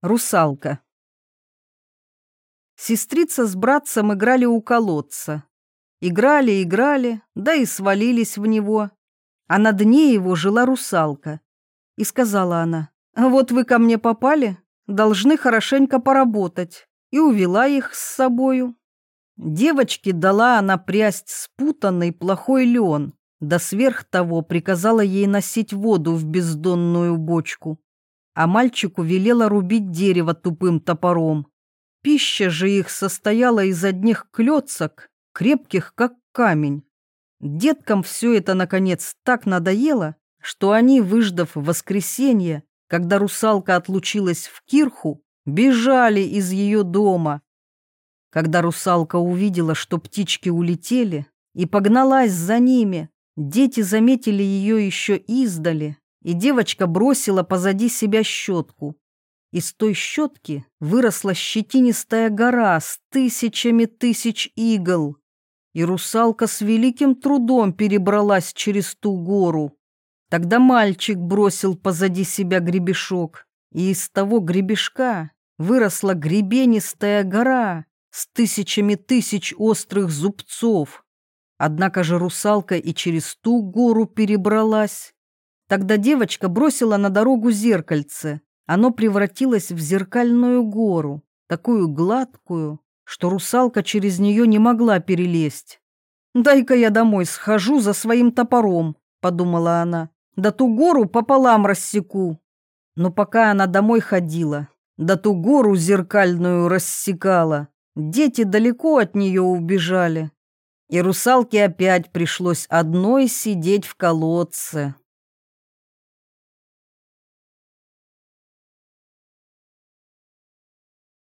Русалка. Сестрица с братцем играли у колодца. Играли, играли, да и свалились в него. А на дне его жила русалка. И сказала она, «Вот вы ко мне попали, должны хорошенько поработать». И увела их с собою. Девочке дала она прясть спутанный плохой лен, да сверх того приказала ей носить воду в бездонную бочку а мальчику велела рубить дерево тупым топором. Пища же их состояла из одних клетцок, крепких как камень. Деткам все это, наконец, так надоело, что они, выждав воскресенье, когда русалка отлучилась в кирху, бежали из ее дома. Когда русалка увидела, что птички улетели, и погналась за ними, дети заметили ее еще издали и девочка бросила позади себя щетку. Из той щетки выросла щетинистая гора с тысячами тысяч игл, и русалка с великим трудом перебралась через ту гору. Тогда мальчик бросил позади себя гребешок, и из того гребешка выросла гребенистая гора с тысячами тысяч острых зубцов. Однако же русалка и через ту гору перебралась, Тогда девочка бросила на дорогу зеркальце. Оно превратилось в зеркальную гору, такую гладкую, что русалка через нее не могла перелезть. «Дай-ка я домой схожу за своим топором», — подумала она, «да ту гору пополам рассеку». Но пока она домой ходила, да ту гору зеркальную рассекала, дети далеко от нее убежали. И русалке опять пришлось одной сидеть в колодце.